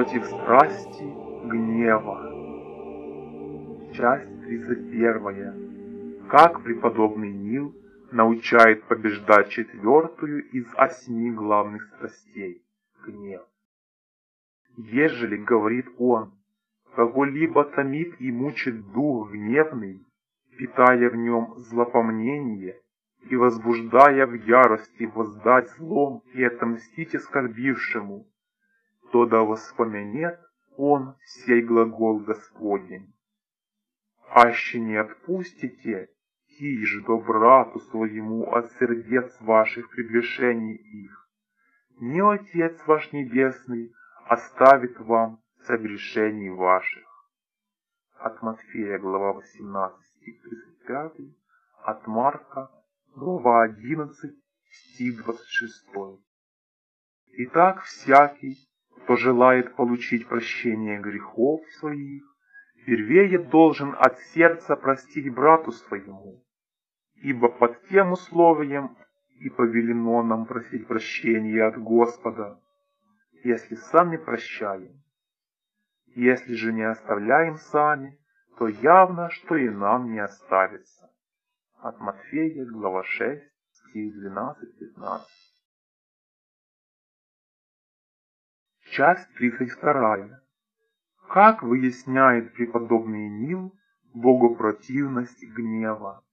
против страсти гнева. Часть 31. Как преподобный Нил научает побеждать четвертую из осьми главных страстей – гнев. Ежели, говорит он, кого-либо томит и мучит дух гневный, питая в нем злопомнение и возбуждая в ярости воздать злом и отомстить оскорбившему, то да воспомянет он сей глагол Господень. Аще не отпустите, тишь до брату своему от сердец ваших прегрешений их. Не Отец ваш Небесный оставит вам согрешений ваших. От Матфея, глава 18, стих 35, от Марка, глава 11, стих 26. Итак, всякий, кто желает получить прощение грехов своих, первее должен от сердца простить брату своему, ибо под тем условием и повелено нам просить прощения от Господа, если сами прощаем. Если же не оставляем сами, то явно, что и нам не оставится. От Матфея, глава 6, стих 12-15. Часть 32. Как выясняет преподобный Нил богопротивность гнева?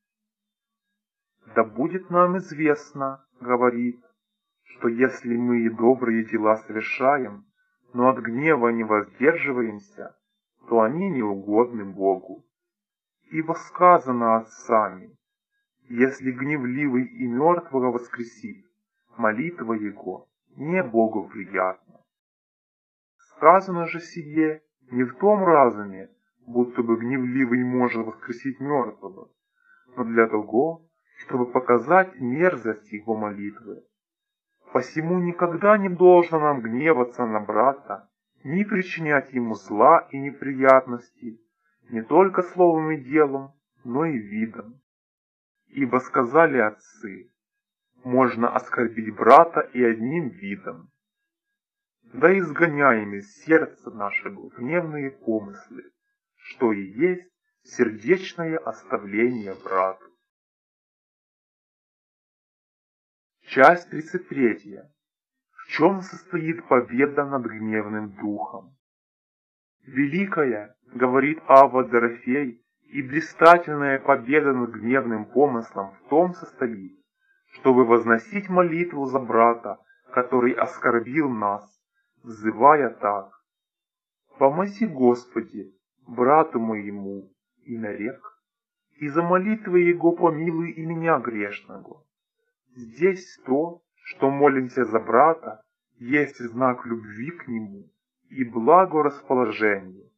Да будет нам известно, говорит, что если мы и добрые дела совершаем, но от гнева не воздерживаемся, то они не угодны Богу. Ибо сказано отцами, если гневливый и мертвого воскресит, молитва его не Богу приятна. Сказано же сие не в том разуме, будто бы гневливый может воскресить мертвого, но для того, чтобы показать мерзость его молитвы. Посему никогда не должно нам гневаться на брата, ни причинять ему зла и неприятностей, не только словом и делом, но и видом. Ибо сказали отцы, можно оскорбить брата и одним видом, да изгоняем из сердца нашего гневные помыслы, что и есть сердечное оставление брату. Часть 33. В чем состоит победа над гневным духом? Великая, говорит Ава Дорофей, и блистательная победа над гневным помыслом в том состоит, чтобы возносить молитву за брата, который оскорбил нас, взывая так. «Помози, Господи, брату моему, и нарек, и за молитвы его помилуй и меня грешного». Здесь то, что молимся за брата, есть знак любви к нему и благорасположения,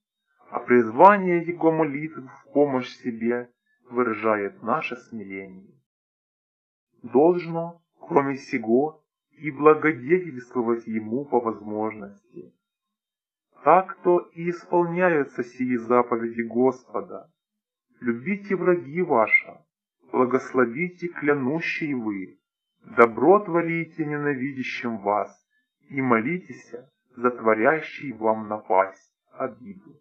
а призвание его молитв в помощь себе выражает наше смирение. Должно, кроме сего, и благодетельствовать ему по возможности. Так-то и исполняются сии заповеди Господа. Любите враги ваши, благословите клянущие вы, добро творите ненавидящим вас, и молитесь за творящий вам напасть, обиду.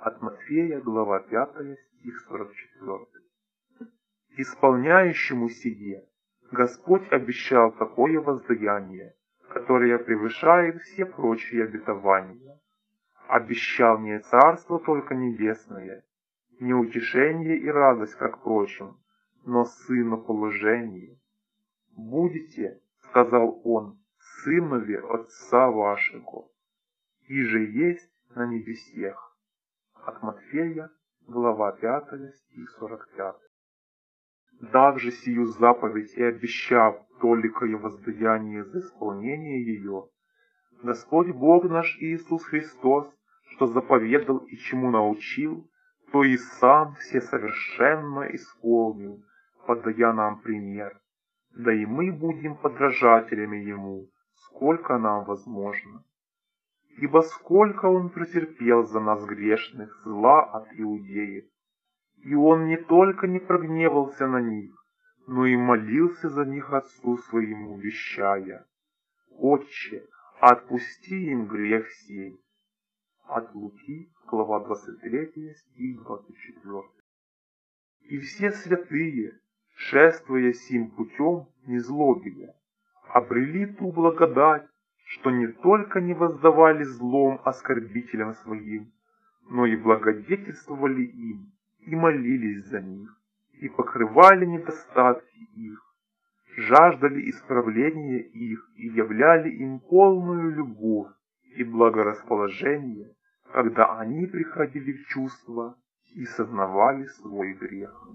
От Матфея, глава 5, стих 44. Исполняющему сие Господь обещал такое воздаяние, которое превышает все прочие обетования. Обещал не царство только небесное, не утешение и радость, как прочим, но сыну положение. «Будете, — сказал он, — сынове отца вашего, и же есть на небесех». От Матфея, глава 5, стих 45 дав же сию заповедь и обещав толикое воздаяние за исполнение ее, Господь Бог наш Иисус Христос, что заповедал и чему научил, то и сам все совершенно исполнил, подая нам пример. Да и мы будем подражателями Ему, сколько нам возможно. Ибо сколько Он претерпел за нас грешных зла от иудеев, и он не только не прогневался на них, но и молился за них отцу своему, вещая, «Отче, отпусти им грех сей, От Луки, глава 23, стих 24. И все святые, шествуя сим путем, не злобили, обрели ту благодать, что не только не воздавали злом оскорбителям своим, но и благодетельствовали им, молились за них, и покрывали недостатки их, жаждали исправления их и являли им полную любовь и благорасположение, когда они приходили в чувство и сознавали свой грех.